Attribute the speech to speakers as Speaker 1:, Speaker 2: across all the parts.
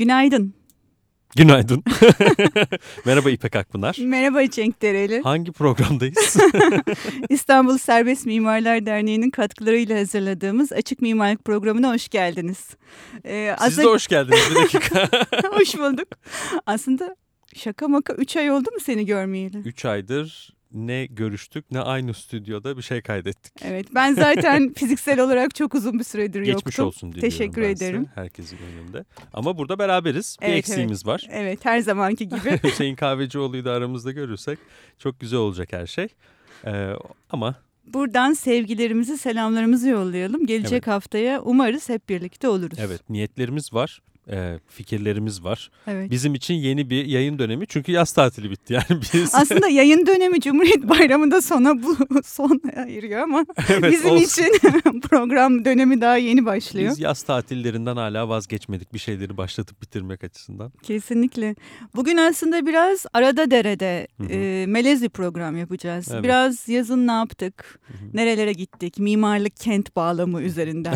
Speaker 1: Günaydın.
Speaker 2: Günaydın. Merhaba İpek Akpınar.
Speaker 1: Merhaba Cenk Dereli.
Speaker 2: Hangi programdayız?
Speaker 1: İstanbul Serbest Mimarlar Derneği'nin katkılarıyla hazırladığımız Açık Mimarlık Programı'na hoş geldiniz.
Speaker 2: Ee, Siz de hoş geldiniz bir dakika.
Speaker 1: hoş bulduk. Aslında şaka maka 3 ay oldu mu seni görmeyeli?
Speaker 2: 3 aydır ne görüştük ne aynı stüdyoda bir şey kaydettik.
Speaker 1: Evet ben zaten fiziksel olarak çok uzun bir süredir
Speaker 2: Geçmiş
Speaker 1: yoktum.
Speaker 2: Geçmiş olsun diliyorum
Speaker 1: Teşekkür
Speaker 2: ben
Speaker 1: ederim.
Speaker 2: Size, herkesin önünde. Ama burada beraberiz. Bir evet, eksiğimiz
Speaker 1: evet.
Speaker 2: var.
Speaker 1: Evet her zamanki gibi.
Speaker 2: Hüseyin Kahvecioğlu'yu da aramızda görürsek çok güzel olacak her şey. Ee, ama
Speaker 1: Buradan sevgilerimizi, selamlarımızı yollayalım. Gelecek evet. haftaya umarız hep birlikte oluruz.
Speaker 2: Evet, niyetlerimiz var e, fikirlerimiz var.
Speaker 1: Evet.
Speaker 2: Bizim için yeni bir yayın dönemi çünkü yaz tatili bitti yani biz.
Speaker 1: Aslında yayın dönemi Cumhuriyet Bayramı'nda sona bu son ayırıyor ama evet, bizim olsun. için program dönemi daha yeni başlıyor.
Speaker 2: Biz yaz tatillerinden hala vazgeçmedik bir şeyleri başlatıp bitirmek açısından.
Speaker 1: Kesinlikle. Bugün aslında biraz arada derede e, melez bir program yapacağız. Evet. Biraz yazın ne yaptık, Hı -hı. nerelere gittik, mimarlık kent bağlamı üzerinden.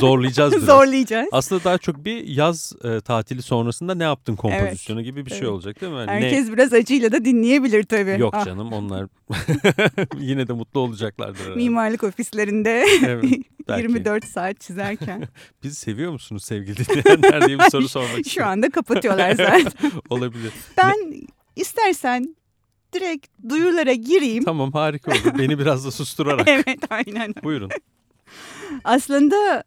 Speaker 2: Zorlayacağız biraz.
Speaker 1: Zorlayacağız.
Speaker 2: Aslında daha çok bir yaz e, tatili sonrasında ne yaptın kompozisyonu evet. gibi bir şey evet. olacak değil mi?
Speaker 1: Yani Herkes ne... biraz acıyla da dinleyebilir tabii.
Speaker 2: Yok ah. canım onlar yine de mutlu olacaklardır. Herhalde.
Speaker 1: Mimarlık ofislerinde evet, 24 saat çizerken.
Speaker 2: Bizi seviyor musunuz sevgili dinleyenler diye bir soru sormak istiyorum.
Speaker 1: Şu anda kapatıyorlar zaten.
Speaker 2: Olabilir.
Speaker 1: Ben ne... istersen direkt duyurulara gireyim.
Speaker 2: Tamam harika olur. Beni biraz da susturarak.
Speaker 1: evet aynen.
Speaker 2: Buyurun.
Speaker 1: Aslında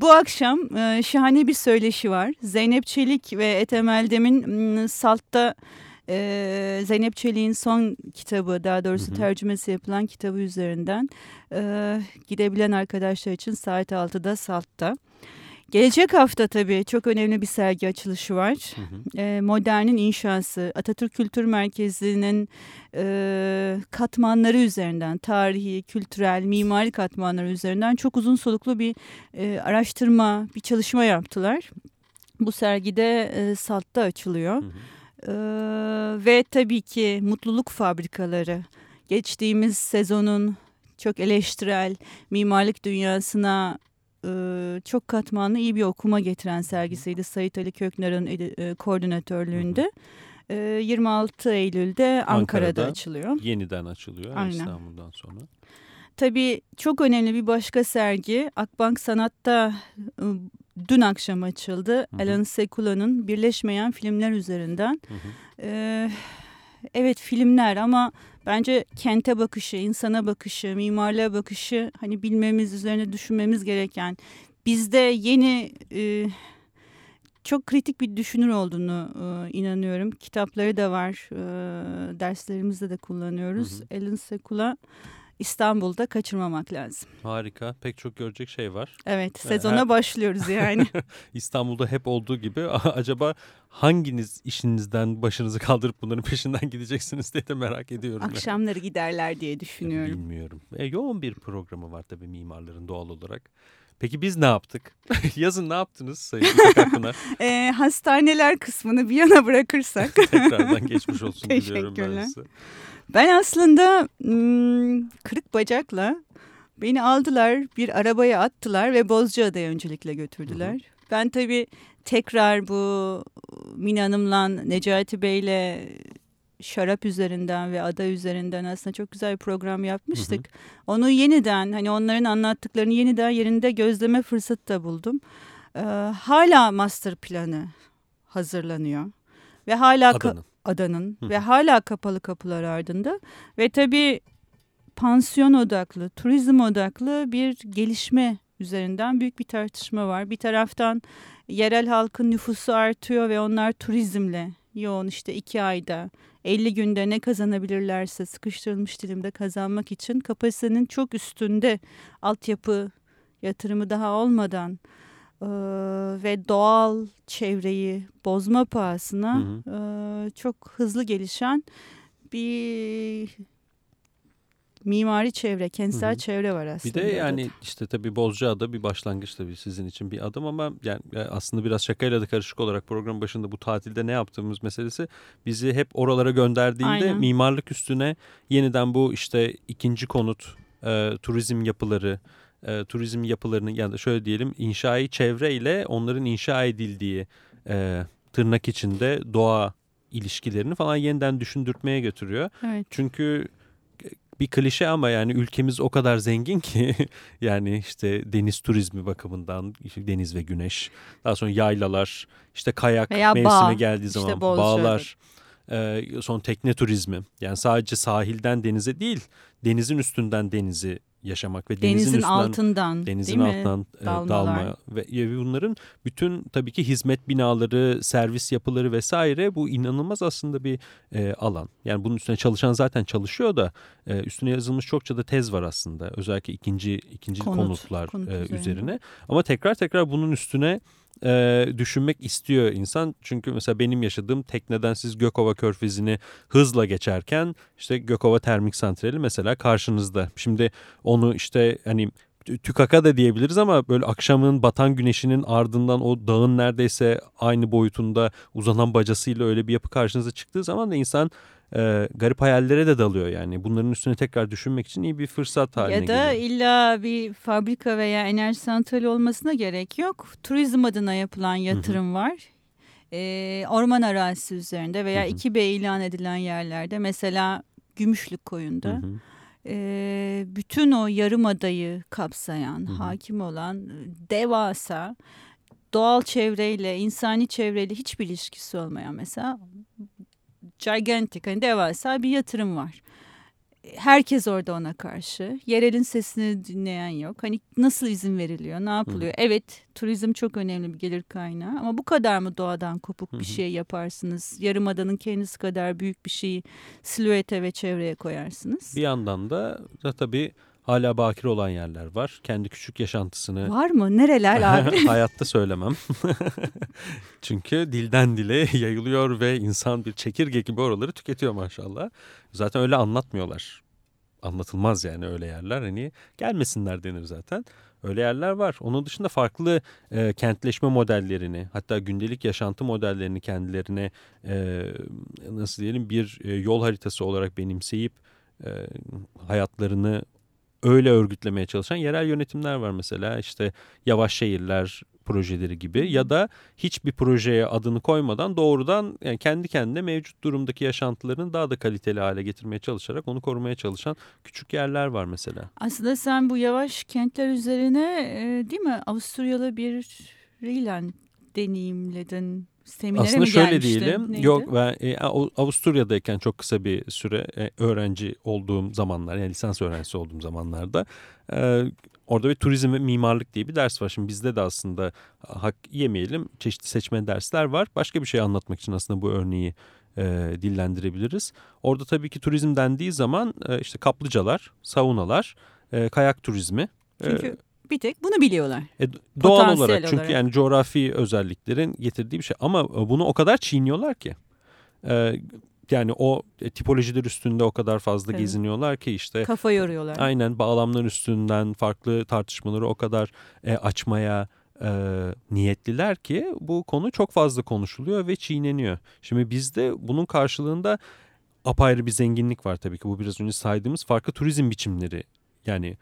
Speaker 1: bu akşam e, şahane bir söyleşi var. Zeynep Çelik ve Ethem Eldem'in Salt'ta e, Zeynep Çelik'in son kitabı daha doğrusu hı hı. tercümesi yapılan kitabı üzerinden e, gidebilen arkadaşlar için saat 6'da Salt'ta. Gelecek hafta tabii çok önemli bir sergi açılışı var. Hı hı. E, Modern'in inşası, Atatürk Kültür Merkezi'nin e, katmanları üzerinden, tarihi, kültürel, mimari katmanları üzerinden çok uzun soluklu bir e, araştırma, bir çalışma yaptılar. Bu sergide e, Salt'ta açılıyor. Hı hı. E, ve tabii ki mutluluk fabrikaları. Geçtiğimiz sezonun çok eleştirel mimarlık dünyasına çok katmanlı iyi bir okuma getiren sergisiydi. Sayit Ali Köknar'ın e, koordinatörlüğünde. 26 Eylül'de Ankara'da, Ankara'da açılıyor.
Speaker 2: Yeniden açılıyor Aynen. İstanbul'dan sonra.
Speaker 1: Tabii çok önemli bir başka sergi Akbank Sanat'ta dün akşam açıldı. Hı hı. Alan Sekula'nın Birleşmeyen Filmler üzerinden. Hı hı. Ee, evet filmler ama bence kente bakışı, insana bakışı, mimarlığa bakışı hani bilmemiz, üzerine düşünmemiz gereken bizde yeni e, çok kritik bir düşünür olduğunu e, inanıyorum. Kitapları da var, e, derslerimizde de kullanıyoruz. Hı hı. Alan Sekula İstanbul'da kaçırmamak lazım.
Speaker 2: Harika. Pek çok görecek şey var.
Speaker 1: Evet. Sezona Her... başlıyoruz yani.
Speaker 2: İstanbul'da hep olduğu gibi acaba hanginiz işinizden başınızı kaldırıp bunların peşinden gideceksiniz diye de merak ediyorum.
Speaker 1: Akşamları yani. giderler diye düşünüyorum.
Speaker 2: Bilmiyorum. E, yoğun bir programı var tabii mimarların doğal olarak. Peki biz ne yaptık? Yazın ne yaptınız Sayın Akpınar?
Speaker 1: e, hastaneler kısmını bir yana bırakırsak.
Speaker 2: Tekrardan geçmiş olsun diliyorum ben size.
Speaker 1: Ben aslında kırık bacakla beni aldılar bir arabaya attılar ve Bozcaada'ya öncelikle götürdüler. Hı hı. Ben tabii tekrar bu Mine Hanım'la Necati Bey'le şarap üzerinden ve ada üzerinden aslında çok güzel bir program yapmıştık. Hı hı. Onu yeniden hani onların anlattıklarını yeniden yerinde gözleme fırsatı da buldum. Ee, hala master planı hazırlanıyor ve hala
Speaker 2: Adanın
Speaker 1: adanın Hı. ve hala kapalı kapılar ardında ve tabii pansiyon odaklı, turizm odaklı bir gelişme üzerinden büyük bir tartışma var. Bir taraftan yerel halkın nüfusu artıyor ve onlar turizmle yoğun işte iki ayda 50 günde ne kazanabilirlerse sıkıştırılmış dilimde kazanmak için kapasitenin çok üstünde altyapı yatırımı daha olmadan e, ve doğal çevreyi bozma pahasına hı hı. E, çok hızlı gelişen bir mimari çevre, kentsel hı hı. çevre var aslında.
Speaker 2: Bir de yani işte tabii Bozcaada bir başlangıç tabii sizin için bir adım ama yani aslında biraz şakayla da karışık olarak program başında bu tatilde ne yaptığımız meselesi bizi hep oralara gönderdiğinde Aynen. mimarlık üstüne yeniden bu işte ikinci konut, e, turizm yapıları, e, turizm yapılarının ya da şöyle diyelim inşai çevre ile onların inşa edildiği e, tırnak içinde doğa ilişkilerini falan yeniden düşündürtmeye götürüyor.
Speaker 1: Evet.
Speaker 2: Çünkü bir klişe ama yani ülkemiz o kadar zengin ki yani işte deniz turizmi bakımından işte deniz ve güneş daha sonra yaylalar işte kayak Veya mevsimi bağ, geldiği zaman işte bağlar e, son tekne turizmi. Yani sadece sahilden denize değil denizin üstünden denizi yaşamak ve denizin,
Speaker 1: denizin
Speaker 2: üstünden,
Speaker 1: altından
Speaker 2: denizin altından e, dalma ve bunların bütün tabii ki hizmet binaları, servis yapıları vesaire bu inanılmaz aslında bir e, alan. Yani bunun üstüne çalışan zaten çalışıyor da e, üstüne yazılmış çokça da tez var aslında. Özellikle ikinci ikinci Konut, konutlar konut e, üzerine. üzerine. Ama tekrar tekrar bunun üstüne e, düşünmek istiyor insan. Çünkü mesela benim yaşadığım tekneden siz Gökova Körfezi'ni hızla geçerken işte Gökova Termik Santrali mesela karşınızda. Şimdi onu işte hani tükaka da diyebiliriz ama böyle akşamın batan güneşinin ardından o dağın neredeyse aynı boyutunda uzanan bacasıyla öyle bir yapı karşınıza çıktığı zaman da insan e, garip hayallere de dalıyor yani. Bunların üstüne tekrar düşünmek için iyi bir fırsat haline
Speaker 1: geliyor. Ya da
Speaker 2: geliyor.
Speaker 1: illa bir fabrika veya enerji santrali olmasına gerek yok. Turizm adına yapılan yatırım Hı-hı. var. E, orman arazisi üzerinde veya Hı-hı. 2B ilan edilen yerlerde mesela Gümüşlük koyunda. Hı-hı e, bütün o yarım adayı kapsayan, Hı-hı. hakim olan devasa doğal çevreyle, insani çevreyle hiçbir ilişkisi olmayan mesela gigantic hani devasa bir yatırım var. Herkes orada ona karşı. Yerelin sesini dinleyen yok. Hani nasıl izin veriliyor, ne yapılıyor? Hı. Evet, turizm çok önemli bir gelir kaynağı ama bu kadar mı doğadan kopuk Hı. bir şey yaparsınız? Yarımadanın kendisi kadar büyük bir şeyi silüete ve çevreye koyarsınız.
Speaker 2: Bir yandan da, da tabii hala bakir olan yerler var. Kendi küçük yaşantısını...
Speaker 1: Var mı? Nereler abi?
Speaker 2: hayatta söylemem. Çünkü dilden dile yayılıyor ve insan bir çekirge gibi oraları tüketiyor maşallah. Zaten öyle anlatmıyorlar. Anlatılmaz yani öyle yerler. Hani gelmesinler denir zaten. Öyle yerler var. Onun dışında farklı e, kentleşme modellerini hatta gündelik yaşantı modellerini kendilerine e, nasıl diyelim bir e, yol haritası olarak benimseyip e, hayatlarını öyle örgütlemeye çalışan yerel yönetimler var mesela. İşte yavaş şehirler projeleri gibi ya da hiçbir projeye adını koymadan doğrudan yani kendi kendine mevcut durumdaki yaşantılarını daha da kaliteli hale getirmeye çalışarak onu korumaya çalışan küçük yerler var mesela.
Speaker 1: Aslında sen bu yavaş kentler üzerine e, değil mi? Avusturyalı bir Rilan deneyimledin seminere
Speaker 2: Aslında
Speaker 1: mi
Speaker 2: şöyle diyelim. Neydi? Yok ben e, Avusturya'dayken çok kısa bir süre e, öğrenci olduğum zamanlar yani lisans öğrencisi olduğum zamanlarda e, orada bir turizm ve mimarlık diye bir ders var. Şimdi bizde de aslında hak yemeyelim çeşitli seçme dersler var. Başka bir şey anlatmak için aslında bu örneği e, dillendirebiliriz. Orada tabii ki turizm dendiği zaman e, işte kaplıcalar, saunalar, e, kayak turizmi.
Speaker 1: E, Çünkü bir tek bunu biliyorlar.
Speaker 2: E, doğal olarak çünkü olarak. yani coğrafi özelliklerin getirdiği bir şey ama e, bunu o kadar çiğniyorlar ki. E, yani o e, tipolojiler üstünde o kadar fazla evet. geziniyorlar ki işte.
Speaker 1: Kafa yoruyorlar.
Speaker 2: Aynen bağlamlar üstünden farklı tartışmaları o kadar e, açmaya e, niyetliler ki bu konu çok fazla konuşuluyor ve çiğneniyor. Şimdi bizde bunun karşılığında apayrı bir zenginlik var tabii ki. Bu biraz önce saydığımız farklı turizm biçimleri. Yani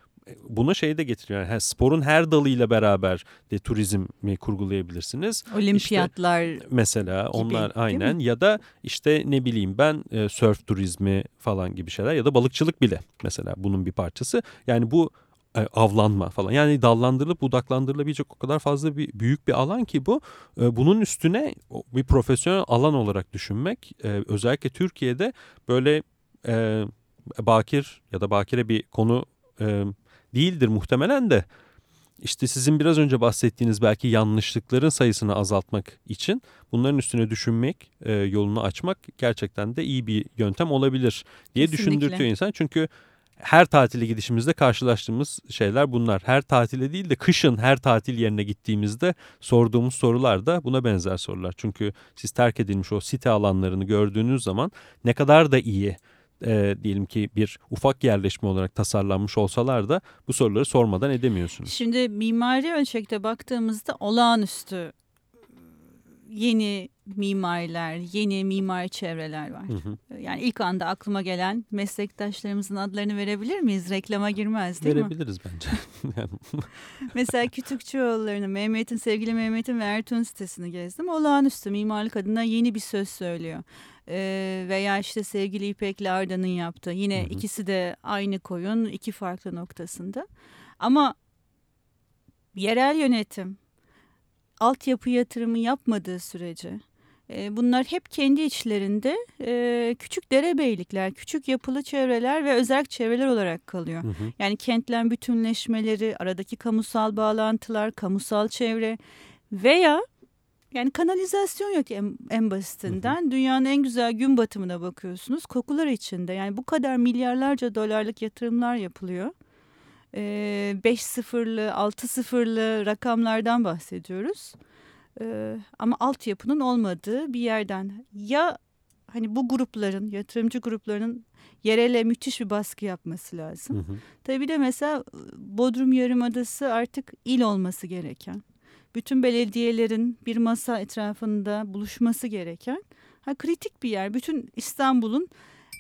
Speaker 2: buna şey de getiriyor. Yani sporun her dalıyla beraber de turizmi kurgulayabilirsiniz.
Speaker 1: Olimpiyatlar
Speaker 2: işte mesela gibi, onlar aynen ya da işte ne bileyim ben e, surf turizmi falan gibi şeyler ya da balıkçılık bile mesela bunun bir parçası. Yani bu e, avlanma falan. Yani dallandırılıp budaklandırılabilecek o kadar fazla bir büyük bir alan ki bu. E, bunun üstüne bir profesyonel alan olarak düşünmek e, özellikle Türkiye'de böyle e, bakir ya da bakire bir konu e, değildir muhtemelen de. İşte sizin biraz önce bahsettiğiniz belki yanlışlıkların sayısını azaltmak için bunların üstüne düşünmek, e, yolunu açmak gerçekten de iyi bir yöntem olabilir diye Kesinlikle. düşündürtüyor insan. Çünkü her tatile gidişimizde karşılaştığımız şeyler bunlar. Her tatile değil de kışın her tatil yerine gittiğimizde sorduğumuz sorular da buna benzer sorular. Çünkü siz terk edilmiş o site alanlarını gördüğünüz zaman ne kadar da iyi e, diyelim ki bir ufak yerleşme olarak tasarlanmış olsalar da bu soruları sormadan edemiyorsunuz.
Speaker 1: Şimdi mimari ölçekte baktığımızda olağanüstü yeni mimariler, yeni mimari çevreler var. Hı hı. Yani ilk anda aklıma gelen meslektaşlarımızın adlarını verebilir miyiz? Reklama girmez değil
Speaker 2: Verebiliriz
Speaker 1: mi?
Speaker 2: bence.
Speaker 1: Mesela Kütükçüoğulları'nın, Mehmet'in, sevgili Mehmet'in ve Ertuğ'un sitesini gezdim. Olağanüstü mimarlık adına yeni bir söz söylüyor. Ee, veya işte sevgili İpek Larda'nın yaptığı. Yine hı hı. ikisi de aynı koyun, iki farklı noktasında. Ama yerel yönetim, altyapı yatırımı yapmadığı sürece e, bunlar hep kendi içlerinde e, küçük derebeylikler, küçük yapılı çevreler ve özel çevreler olarak kalıyor. Hı hı. Yani kentlen bütünleşmeleri, aradaki kamusal bağlantılar, kamusal çevre veya yani kanalizasyon yok en, en basitinden. Hı hı. Dünyanın en güzel gün batımına bakıyorsunuz. Kokular içinde yani bu kadar milyarlarca dolarlık yatırımlar yapılıyor. 5 sıfırlı, 6 sıfırlı rakamlardan bahsediyoruz. ama altyapının olmadığı bir yerden ya hani bu grupların, yatırımcı gruplarının yerele müthiş bir baskı yapması lazım. Hı hı. Tabii de mesela Bodrum Yarımadası artık il olması gereken, bütün belediyelerin bir masa etrafında buluşması gereken, ha, kritik bir yer. Bütün İstanbul'un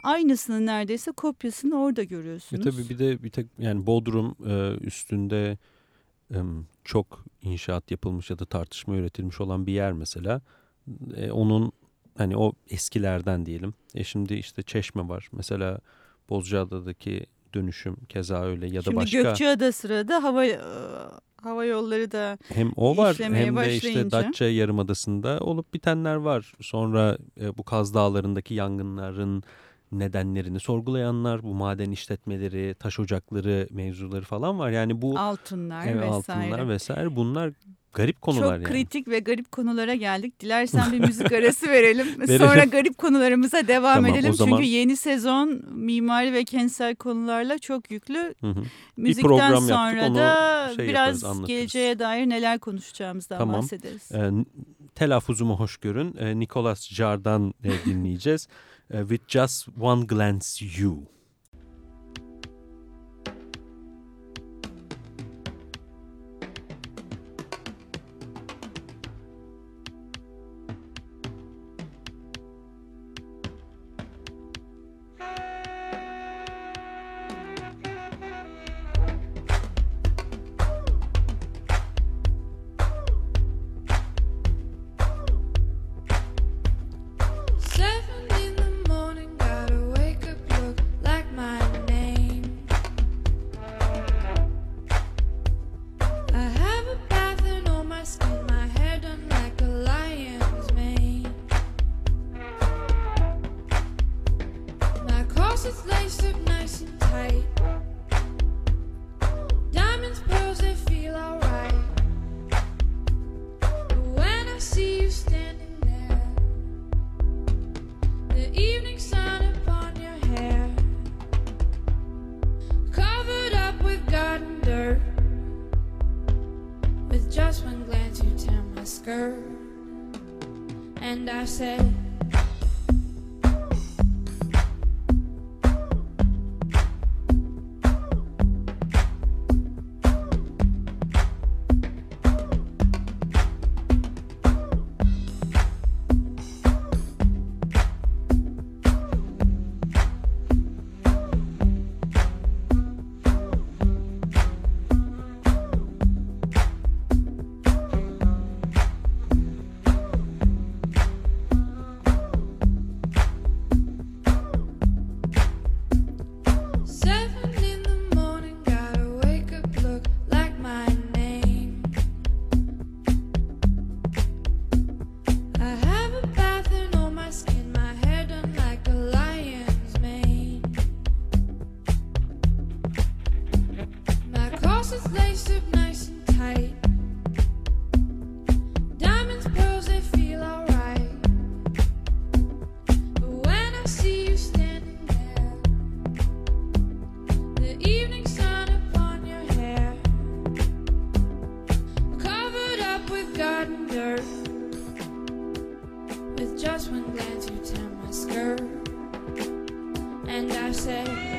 Speaker 1: aynısını neredeyse kopyasını orada görüyorsunuz.
Speaker 2: E tabii bir de bir tek yani Bodrum e, üstünde e, çok inşaat yapılmış ya da tartışma üretilmiş olan bir yer mesela. E, onun hani o eskilerden diyelim. E şimdi işte Çeşme var. Mesela Bozcaada'daki dönüşüm keza öyle ya da
Speaker 1: Şimdi
Speaker 2: başka.
Speaker 1: Şimdi Gökçeada sırada hava e, hava yolları da
Speaker 2: hem o var hem de işte Datça Yarımadası'nda olup bitenler var. Sonra e, bu Kaz Dağları'ndaki yangınların nedenlerini sorgulayanlar, bu maden işletmeleri, taş ocakları mevzuları falan var. Yani bu
Speaker 1: altınlar evet, vesaire.
Speaker 2: Altınlar vesaire bunlar garip konular Çok
Speaker 1: yani. kritik ve garip konulara geldik. Dilersen bir müzik arası verelim. Sonra garip konularımıza devam tamam, edelim. Zaman... Çünkü yeni sezon mimari ve kentsel konularla çok yüklü. Hı hı. Müzikten sonra yaptık, da şey biraz yaparız, geleceğe dair neler konuşacağımızdan tamam. bahsederiz.
Speaker 2: Ee, telaffuzumu hoş görün. Ee, Nicolas Jar'dan e, dinleyeceğiz. uh, with just one glance you.
Speaker 3: forgotten dirt. With just one glance, you tear my skirt, and I say.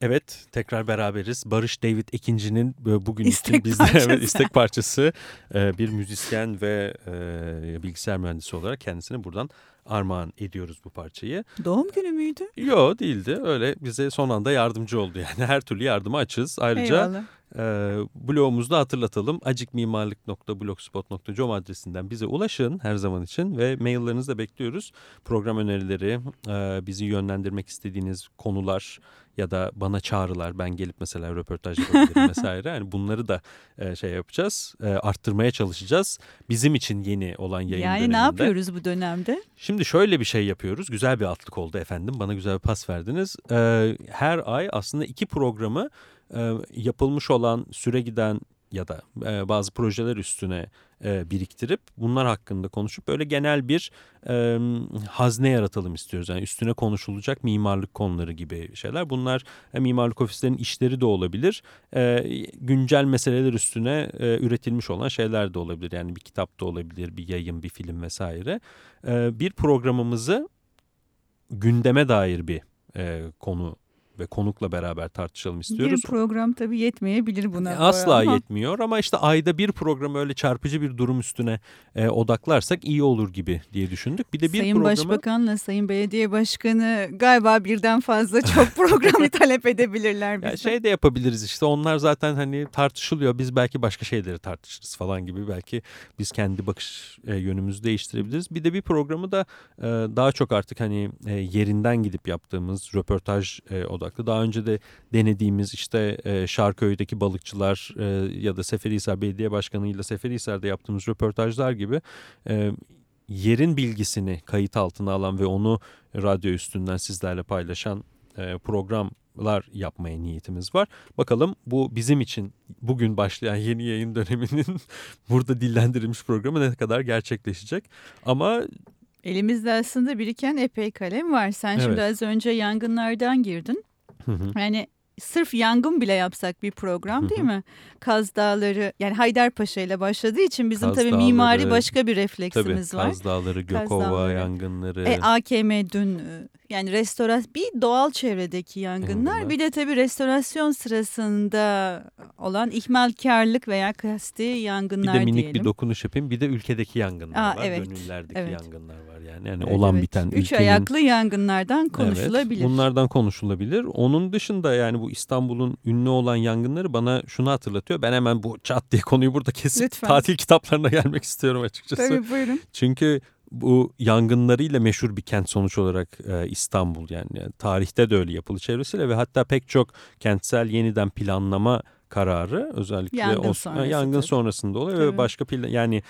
Speaker 2: Evet tekrar beraberiz. Barış David ikincinin bugün istek için bizde evet, istek parçası e, bir müzisyen ve e, bilgisayar mühendisi olarak kendisine buradan armağan ediyoruz bu parçayı.
Speaker 1: Doğum günü müydü?
Speaker 2: Yok değildi. Öyle bize son anda yardımcı oldu yani. Her türlü yardıma açız. Ayrıca Eyvallah. E, blogumuzda hatırlatalım. acikmimarlık.blogspot.com adresinden bize ulaşın her zaman için ve maillerinizi de bekliyoruz. Program önerileri, e, bizi yönlendirmek istediğiniz konular ya da bana çağrılar ben gelip mesela röportaj yapabilirim vesaire. Yani bunları da e, şey yapacağız. E, arttırmaya çalışacağız. Bizim için yeni olan yayın yani döneminde.
Speaker 1: Yani ne yapıyoruz bu dönemde?
Speaker 2: Şimdi şöyle bir şey yapıyoruz. Güzel bir atlık oldu efendim. Bana güzel bir pas verdiniz. E, her ay aslında iki programı e, yapılmış olan süre giden ya da e, bazı projeler üstüne e, biriktirip bunlar hakkında konuşup böyle genel bir e, hazne yaratalım istiyoruz. Yani üstüne konuşulacak mimarlık konuları gibi şeyler. Bunlar e, mimarlık ofislerinin işleri de olabilir. E, güncel meseleler üstüne e, üretilmiş olan şeyler de olabilir. Yani bir kitap da olabilir, bir yayın, bir film vesaire. E, bir programımızı gündeme dair bir e, konu ve konukla beraber tartışalım istiyoruz.
Speaker 1: Bir program tabii yetmeyebilir buna.
Speaker 2: Asla ama. yetmiyor ama işte ayda bir program öyle çarpıcı bir durum üstüne e, odaklarsak iyi olur gibi diye düşündük.
Speaker 1: Bir de bir Sayın programı... Başbakanla Sayın Belediye Başkanı galiba birden fazla çok programı talep edebilirler.
Speaker 2: Yani şey de yapabiliriz işte onlar zaten hani tartışılıyor. Biz belki başka şeyleri tartışırız falan gibi. Belki biz kendi bakış e, yönümüzü değiştirebiliriz. Bir de bir programı da e, daha çok artık hani e, yerinden gidip yaptığımız röportaj e, odaklı odaklı. Daha önce de denediğimiz işte e, Şarköy'deki balıkçılar e, ya da Seferihisar Belediye Başkanı ile Seferihisar'da yaptığımız röportajlar gibi e, yerin bilgisini kayıt altına alan ve onu radyo üstünden sizlerle paylaşan e, programlar yapmaya niyetimiz var. Bakalım bu bizim için bugün başlayan yeni yayın döneminin burada dillendirilmiş programı ne kadar gerçekleşecek. Ama
Speaker 1: Elimizde aslında biriken epey kalem var. Sen evet. şimdi az önce yangınlardan girdin. Hı hı. Yani sırf yangın bile yapsak bir program değil mi? Kaz Dağları yani Haydarpaşa ile başladığı için bizim Kaz tabii Dağları, mimari başka bir refleksimiz
Speaker 2: tabii,
Speaker 1: var.
Speaker 2: Kaz Dağları, Gökova yangınları.
Speaker 1: E, AKM dün e, yani restorasyon bir doğal çevredeki yangınlar Yangınlar. bir de tabii restorasyon sırasında olan ihmalkarlık veya kasti yangınlar
Speaker 2: Bir de minik
Speaker 1: diyelim.
Speaker 2: bir dokunuş yapayım. Bir de ülkedeki yangınlar Aa, var. Evet, Gönüllerdeki evet. yangınlar var yani. Yani evet, olan evet. biten
Speaker 1: Üç ülkenin... ayaklı yangınlardan konuşulabilir.
Speaker 2: Evet, bunlardan konuşulabilir. Onun dışında yani bu İstanbul'un ünlü olan yangınları bana şunu hatırlatıyor. Ben hemen bu çat diye konuyu burada kesip Lütfen. tatil kitaplarına gelmek istiyorum açıkçası.
Speaker 1: Tabii buyurun.
Speaker 2: Çünkü bu yangınlarıyla meşhur bir kent sonuç olarak e, İstanbul yani, yani tarihte de öyle yapılı çevresiyle ve hatta pek çok kentsel yeniden planlama kararı özellikle
Speaker 1: yangın, o, sonrası,
Speaker 2: yangın sonrasında oluyor tabii. ve başka plan yani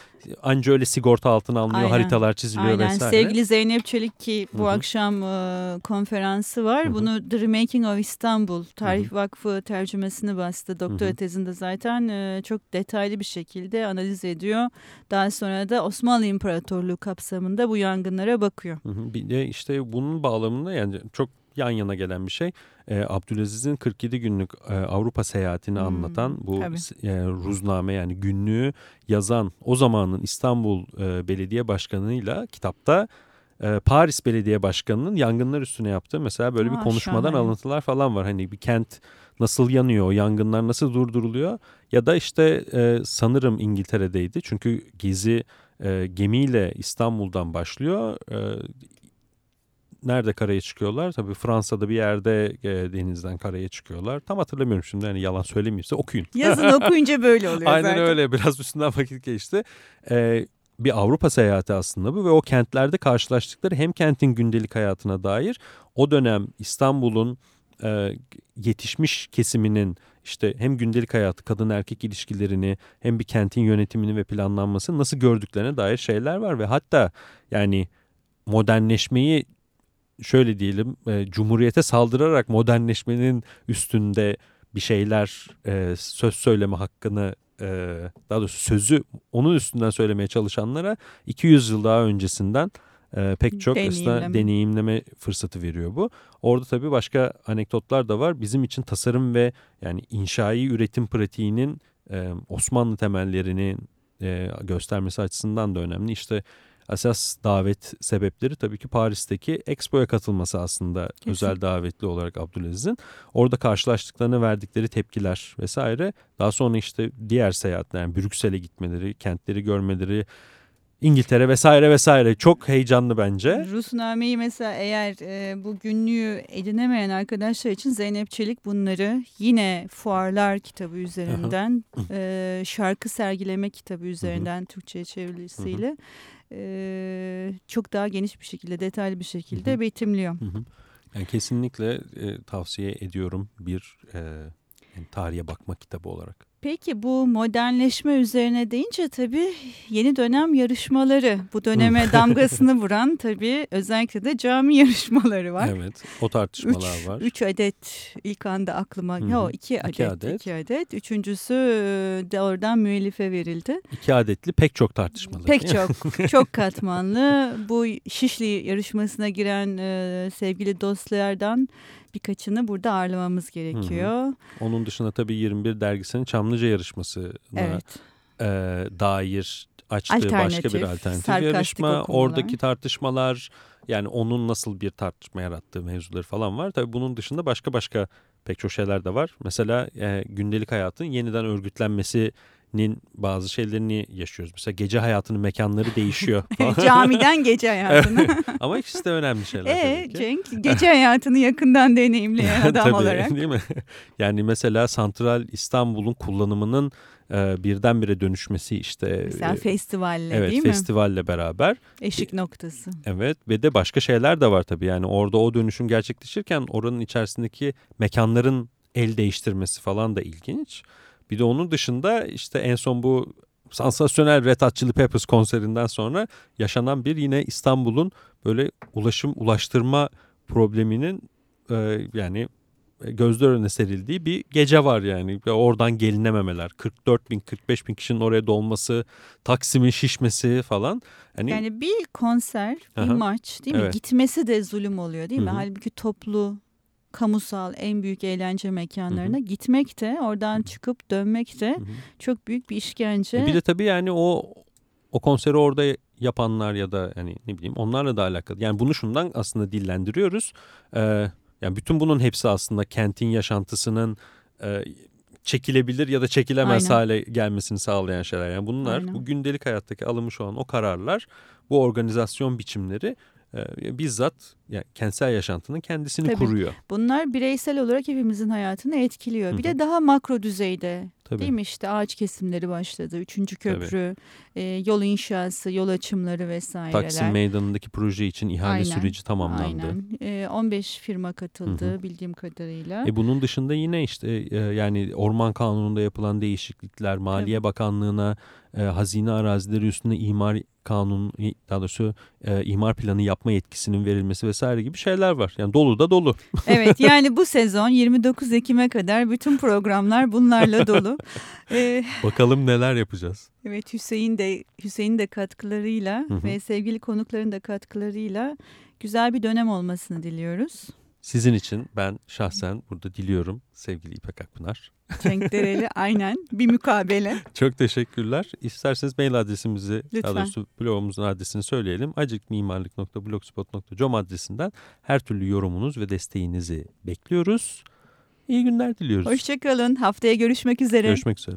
Speaker 2: anca öyle sigorta altına alınıyor Aynen. haritalar çiziliyor Aynen. vesaire.
Speaker 1: Sevgili Zeynep Çelik ki bu Hı-hı. akşam e, konferansı var. Hı-hı. Bunu The Remaking of Istanbul Tarih Hı-hı. Vakfı tercümesini bastı. Doktora tezinde zaten e, çok detaylı bir şekilde analiz ediyor. Daha sonra da Osmanlı İmparatorluğu kapsamında bu yangınlara bakıyor.
Speaker 2: Hı-hı. Bir de işte bunun bağlamında yani çok yan yana gelen bir şey. E, Abdülaziz'in 47 günlük e, Avrupa seyahatini hmm, anlatan bu e, ruzname yani günlüğü yazan o zamanın İstanbul e, Belediye Başkanı'yla kitapta e, Paris Belediye Başkanı'nın yangınlar üstüne yaptığı mesela böyle Aa, bir konuşmadan şahane. alıntılar falan var. Hani bir kent nasıl yanıyor, yangınlar nasıl durduruluyor ya da işte e, sanırım İngiltere'deydi. Çünkü gezi e, gemiyle İstanbul'dan başlıyor. E, nerede karaya çıkıyorlar? Tabii Fransa'da bir yerde e, denizden karaya çıkıyorlar. Tam hatırlamıyorum şimdi hani yalan söylemeyeyimse okuyun.
Speaker 1: Yazın okuyunca böyle oluyor
Speaker 2: Aynen
Speaker 1: zaten.
Speaker 2: öyle biraz üstünden vakit geçti. Ee, bir Avrupa seyahati aslında bu ve o kentlerde karşılaştıkları hem kentin gündelik hayatına dair o dönem İstanbul'un e, yetişmiş kesiminin işte hem gündelik hayatı, kadın erkek ilişkilerini hem bir kentin yönetimini ve planlanmasını nasıl gördüklerine dair şeyler var ve hatta yani modernleşmeyi şöyle diyelim e, cumhuriyete saldırarak modernleşmenin üstünde bir şeyler e, söz söyleme hakkını e, daha doğrusu sözü onun üstünden söylemeye çalışanlara 200 yıl daha öncesinden e, pek çok deneyimleme. aslında deneyimleme fırsatı veriyor bu. Orada tabii başka anekdotlar da var. Bizim için tasarım ve yani inşai üretim pratiğinin e, Osmanlı temellerini e, göstermesi açısından da önemli. İşte esas davet sebepleri tabii ki Paris'teki Expo'ya katılması aslında Kesin. özel davetli olarak Abdülaziz'in. Orada karşılaştıklarına verdikleri tepkiler vesaire. Daha sonra işte diğer seyahatler yani Brüksel'e gitmeleri, kentleri görmeleri, İngiltere vesaire vesaire çok heyecanlı bence.
Speaker 1: Rusname'yi mesela eğer e, bu günlüğü edinemeyen arkadaşlar için Zeynep Çelik bunları yine fuarlar kitabı üzerinden e, şarkı sergileme kitabı üzerinden Türkçe'ye çevirisiyle e, çok daha geniş bir şekilde detaylı bir şekilde betimliyor.
Speaker 2: Yani kesinlikle e, tavsiye ediyorum bir e, yani tarihe bakma kitabı olarak.
Speaker 1: Peki bu modernleşme üzerine deyince tabii yeni dönem yarışmaları bu döneme damgasını vuran tabii özellikle de cami yarışmaları var.
Speaker 2: Evet o tartışmalar üç, var.
Speaker 1: Üç adet ilk anda aklıma yok iki adet, iki adet. iki adet. Üçüncüsü de oradan müellife verildi.
Speaker 2: İki adetli pek çok tartışmalı.
Speaker 1: Pek çok çok katmanlı bu Şişli yarışmasına giren e, sevgili dostlardan birkaçını burada ağırlamamız gerekiyor. Hı hı.
Speaker 2: Onun dışında tabii 21 dergisinin Çamlıca yarışmasına evet. e, dair açtığı alternatif, başka bir alternatif yarışma. Okumalar. Oradaki tartışmalar yani onun nasıl bir tartışma yarattığı mevzuları falan var. Tabii bunun dışında başka başka pek çok şeyler de var. Mesela e, gündelik hayatın yeniden örgütlenmesi nin bazı şeylerini yaşıyoruz. Mesela gece hayatının mekanları değişiyor.
Speaker 1: Camiden gece hayatını.
Speaker 2: Ama ikisi de önemli şeyler
Speaker 1: ee, tabii ki. Cenk gece hayatını yakından deneyimleyen adam tabii, olarak.
Speaker 2: Değil mi? Yani mesela Santral İstanbul'un kullanımının e, birdenbire dönüşmesi işte.
Speaker 1: Mesela e, festivalle
Speaker 2: evet,
Speaker 1: değil
Speaker 2: mi? Evet festivalle beraber.
Speaker 1: Eşik noktası.
Speaker 2: Evet ve de başka şeyler de var tabii. Yani orada o dönüşüm gerçekleşirken oranın içerisindeki mekanların el değiştirmesi falan da ilginç. Bir de onun dışında işte en son bu sansasyonel Red Hot Chili Peppers konserinden sonra yaşanan bir yine İstanbul'un böyle ulaşım ulaştırma probleminin e, yani gözler önüne serildiği bir gece var yani. Oradan gelinememeler. 44 bin 45 bin kişinin oraya dolması, Taksim'in şişmesi falan.
Speaker 1: Hani... Yani bir konser, bir Aha. maç değil mi? Evet. Gitmesi de zulüm oluyor değil mi? Hı-hı. Halbuki toplu kamusal en büyük eğlence mekanlarına hı hı. gitmek de oradan çıkıp dönmek de hı hı. çok büyük bir işkence.
Speaker 2: E bir de tabii yani o o konseri orada yapanlar ya da hani ne bileyim onlarla da alakalı. Yani bunu şundan aslında dillendiriyoruz. Ee, yani bütün bunun hepsi aslında kentin yaşantısının e, çekilebilir ya da çekilemez Aynen. hale gelmesini sağlayan şeyler. Yani bunlar Aynen. bu gündelik hayattaki alınmış olan o kararlar, bu organizasyon biçimleri e, bizzat yani kentsel yaşantının kendisini Tabii. kuruyor.
Speaker 1: Bunlar bireysel olarak hepimizin hayatını etkiliyor. Hı-hı. Bir de daha makro düzeyde Tabii. değil mi işte ağaç kesimleri başladı. Üçüncü köprü, e, yol inşası, yol açımları vesaireler.
Speaker 2: Taksim Meydanı'ndaki proje için ihale Aynen. süreci tamamlandı.
Speaker 1: Aynen. E, 15 firma katıldı Hı-hı. bildiğim kadarıyla.
Speaker 2: E, bunun dışında yine işte e, yani Orman Kanunu'nda yapılan değişiklikler, Maliye Tabii. Bakanlığı'na e, hazine arazileri üstünde imar kanun daha doğrusu e, imar planı yapma yetkisinin verilmesi vesaire gibi şeyler var. Yani dolu da dolu.
Speaker 1: Evet yani bu sezon 29 Ekim'e kadar bütün programlar bunlarla dolu.
Speaker 2: Ee, Bakalım neler yapacağız.
Speaker 1: Evet Hüseyin de Hüseyin de katkılarıyla hı hı. ve sevgili konukların da katkılarıyla güzel bir dönem olmasını diliyoruz.
Speaker 2: Sizin için ben şahsen burada diliyorum sevgili İpek Akpınar.
Speaker 1: Cenk Dereli aynen bir mukabele.
Speaker 2: Çok teşekkürler. İsterseniz mail adresimizi Lütfen. daha doğrusu blogumuzun adresini söyleyelim. acikmimarlık.blogspot.com adresinden her türlü yorumunuz ve desteğinizi bekliyoruz. İyi günler diliyoruz.
Speaker 1: Hoşçakalın. Haftaya görüşmek üzere.
Speaker 2: Görüşmek üzere.